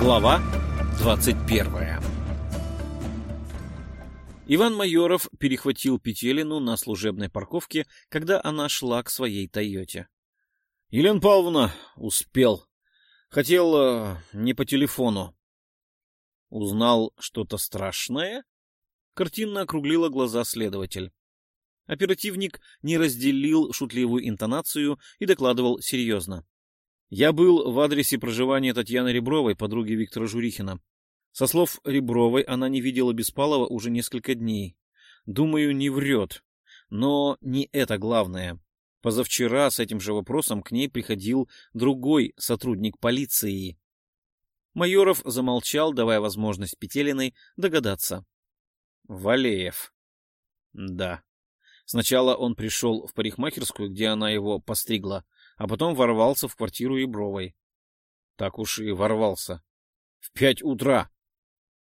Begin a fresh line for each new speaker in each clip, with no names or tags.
Глава 21 Иван Майоров перехватил Петелину на служебной парковке, когда она шла к своей «Тойоте». — Елена Павловна, успел. Хотел э, не по телефону. Узнал что-то страшное? Картинно округлила глаза следователь. Оперативник не разделил шутливую интонацию и докладывал серьезно. Я был в адресе проживания Татьяны Ребровой, подруги Виктора Журихина. Со слов Ребровой, она не видела Беспалова уже несколько дней. Думаю, не врет. Но не это главное. Позавчера с этим же вопросом к ней приходил другой сотрудник полиции. Майоров замолчал, давая возможность Петелиной догадаться. Валеев. Да. Сначала он пришел в парикмахерскую, где она его постригла, а потом ворвался в квартиру Ебровой. Так уж и ворвался. В пять утра.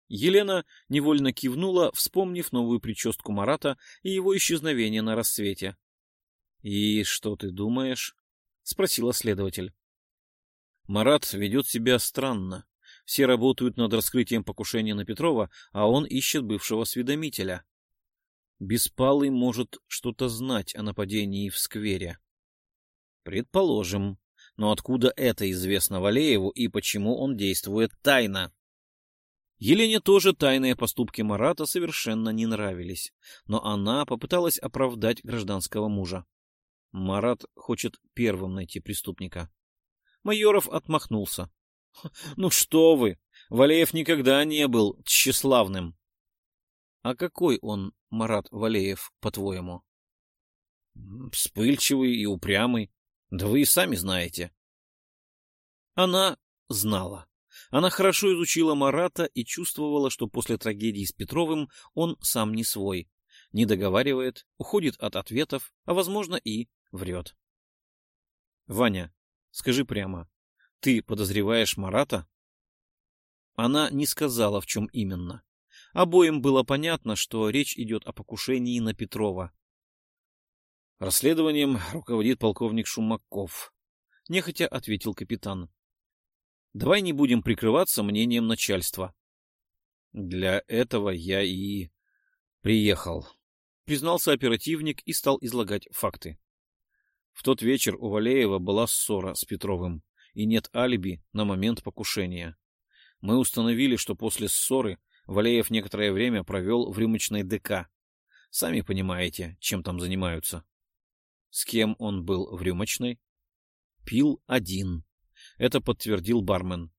Елена невольно кивнула, вспомнив новую прическу Марата и его исчезновение на рассвете. — И что ты думаешь? — спросила следователь. Марат ведет себя странно. Все работают над раскрытием покушения на Петрова, а он ищет бывшего осведомителя. Беспалый может что-то знать о нападении в сквере. Предположим. Но откуда это известно Валееву и почему он действует тайно? Елене тоже тайные поступки Марата совершенно не нравились, но она попыталась оправдать гражданского мужа. Марат хочет первым найти преступника. Майоров отмахнулся. — Ну что вы, Валеев никогда не был тщеславным. — А какой он, Марат Валеев, по-твоему? — Вспыльчивый и упрямый, да вы и сами знаете. Она знала. Она хорошо изучила Марата и чувствовала, что после трагедии с Петровым он сам не свой. Не договаривает, уходит от ответов, а, возможно, и врет. «Ваня, скажи прямо, ты подозреваешь Марата?» Она не сказала, в чем именно. Обоим было понятно, что речь идет о покушении на Петрова. Расследованием руководит полковник Шумаков. Нехотя ответил капитан. Давай не будем прикрываться мнением начальства. Для этого я и приехал. Признался оперативник и стал излагать факты. В тот вечер у Валеева была ссора с Петровым, и нет алиби на момент покушения. Мы установили, что после ссоры Валеев некоторое время провел в рюмочной ДК. Сами понимаете, чем там занимаются. С кем он был в рюмочной? Пил один. Это подтвердил бармен.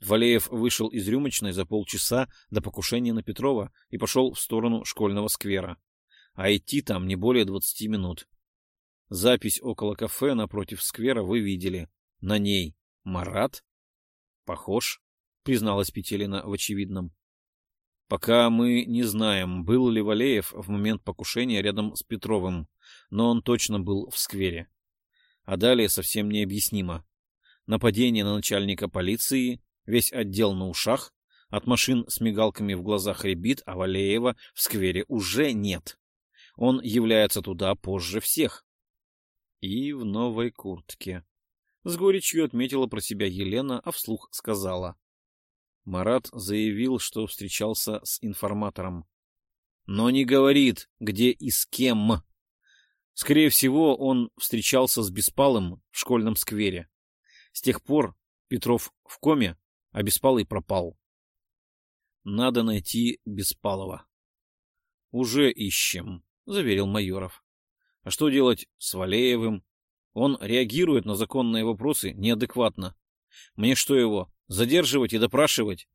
Валеев вышел из рюмочной за полчаса до покушения на Петрова и пошел в сторону школьного сквера. А идти там не более двадцати минут. Запись около кафе напротив сквера вы видели. На ней Марат? Похож, призналась Петелина в очевидном. Пока мы не знаем, был ли Валеев в момент покушения рядом с Петровым, но он точно был в сквере. А далее совсем необъяснимо. Нападение на начальника полиции, весь отдел на ушах, от машин с мигалками в глазах ребит, а Валеева в сквере уже нет. Он является туда позже всех. И в новой куртке. С горечью отметила про себя Елена, а вслух сказала. Марат заявил, что встречался с информатором. Но не говорит, где и с кем. Скорее всего, он встречался с Беспалым в школьном сквере. С тех пор Петров в коме, а Беспалый пропал. Надо найти Беспалова. — Уже ищем, — заверил Майоров. — А что делать с Валеевым? Он реагирует на законные вопросы неадекватно. Мне что его, задерживать и допрашивать?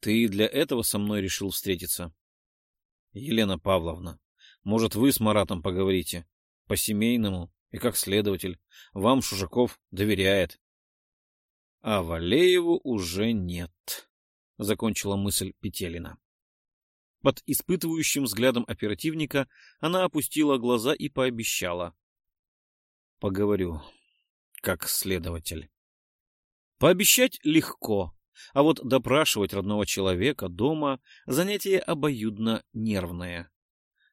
Ты для этого со мной решил встретиться? Елена Павловна, может, вы с Маратом поговорите? По-семейному и как следователь. Вам Шужаков доверяет. А Валееву уже нет, — закончила мысль Петелина. Под испытывающим взглядом оперативника она опустила глаза и пообещала. — Поговорю, как следователь. Пообещать легко, а вот допрашивать родного человека дома — занятие обоюдно нервное.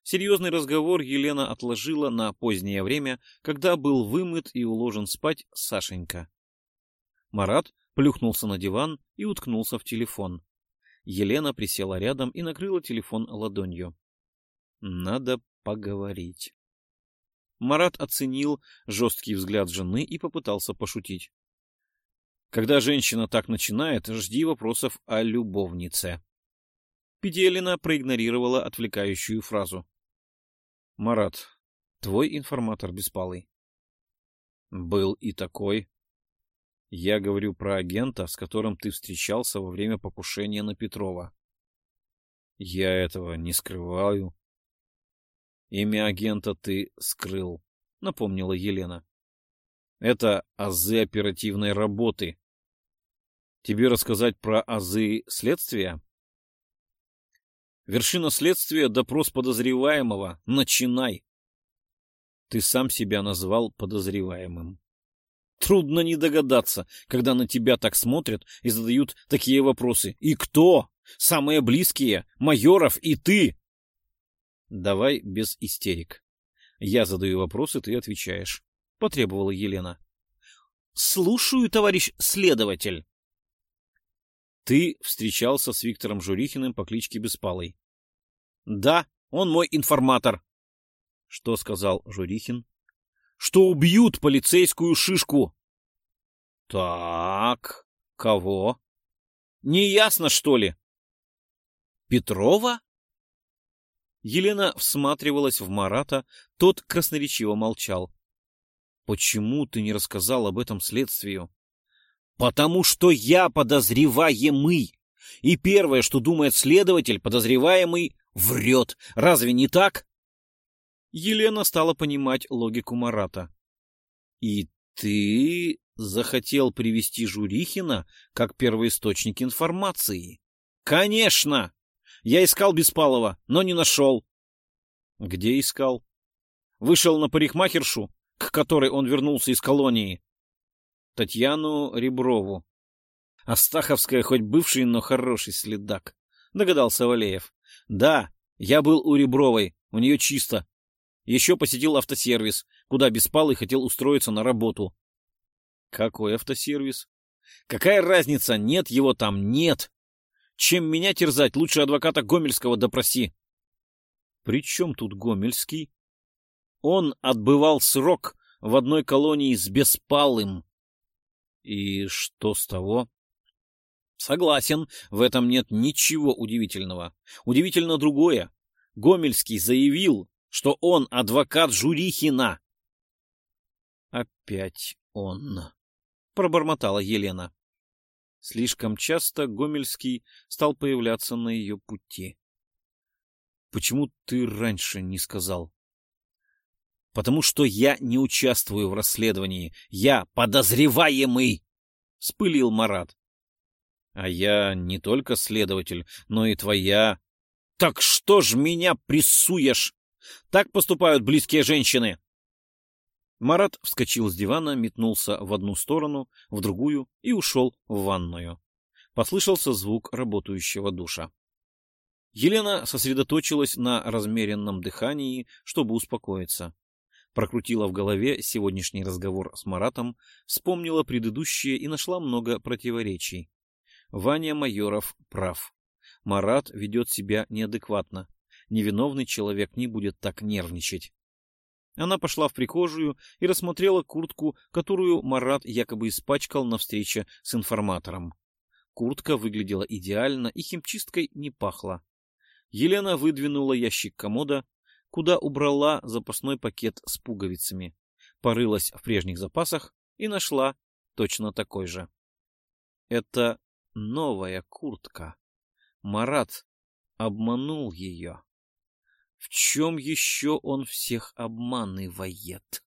Серьезный разговор Елена отложила на позднее время, когда был вымыт и уложен спать Сашенька. Марат плюхнулся на диван и уткнулся в телефон. Елена присела рядом и накрыла телефон ладонью. Надо поговорить. Марат оценил жесткий взгляд жены и попытался пошутить. Когда женщина так начинает, жди вопросов о любовнице. Петелина проигнорировала отвлекающую фразу. — Марат, твой информатор беспалый. — Был и такой. Я говорю про агента, с которым ты встречался во время покушения на Петрова. Я этого не скрываю. Имя агента ты скрыл, напомнила Елена. Это азы оперативной работы. Тебе рассказать про азы следствия? Вершина следствия — допрос подозреваемого. Начинай. Ты сам себя назвал подозреваемым. Трудно не догадаться, когда на тебя так смотрят и задают такие вопросы. И кто? Самые близкие? Майоров и ты? Давай без истерик. Я задаю вопросы, ты отвечаешь. Потребовала Елена. Слушаю, товарищ следователь. Ты встречался с Виктором Журихиным по кличке Беспалый. Да, он мой информатор. Что сказал Журихин? Что убьют полицейскую шишку. Так, кого? Не ясно, что ли? Петрова? Елена всматривалась в Марата, тот красноречиво молчал. Почему ты не рассказал об этом следствию? Потому что я подозреваемый. И первое, что думает следователь, подозреваемый, врет. Разве не так? Елена стала понимать логику Марата. И ты захотел привести Журихина как первоисточник информации? Конечно! Я искал Беспалова, но не нашел. Где искал? Вышел на парикмахершу, к которой он вернулся из колонии. Татьяну Реброву. Астаховская хоть бывший, но хороший следак, догадался Валеев. Да, я был у Ребровой, у нее чисто. Еще посетил автосервис, куда Беспалый хотел устроиться на работу. Какой автосервис? Какая разница, нет его там, нет. Чем меня терзать, лучше адвоката Гомельского допроси. При чем тут Гомельский? Он отбывал срок в одной колонии с Беспалым. И что с того? Согласен, в этом нет ничего удивительного. Удивительно другое. Гомельский заявил, что он адвокат Журихина. Опять он, пробормотала Елена. Слишком часто Гомельский стал появляться на ее пути. Почему ты раньше не сказал? Потому что я не участвую в расследовании. Я подозреваемый!» — спылил Марат. «А я не только следователь, но и твоя...» «Так что ж меня прессуешь? Так поступают близкие женщины!» Марат вскочил с дивана, метнулся в одну сторону, в другую и ушел в ванную. Послышался звук работающего душа. Елена сосредоточилась на размеренном дыхании, чтобы успокоиться. Прокрутила в голове сегодняшний разговор с Маратом, вспомнила предыдущие и нашла много противоречий. Ваня Майоров прав. Марат ведет себя неадекватно. Невиновный человек не будет так нервничать. Она пошла в прихожую и рассмотрела куртку, которую Марат якобы испачкал на встрече с информатором. Куртка выглядела идеально и химчисткой не пахла. Елена выдвинула ящик комода, куда убрала запасной пакет с пуговицами, порылась в прежних запасах и нашла точно такой же. Это новая куртка. Марат обманул ее. В чем еще он всех обманывает?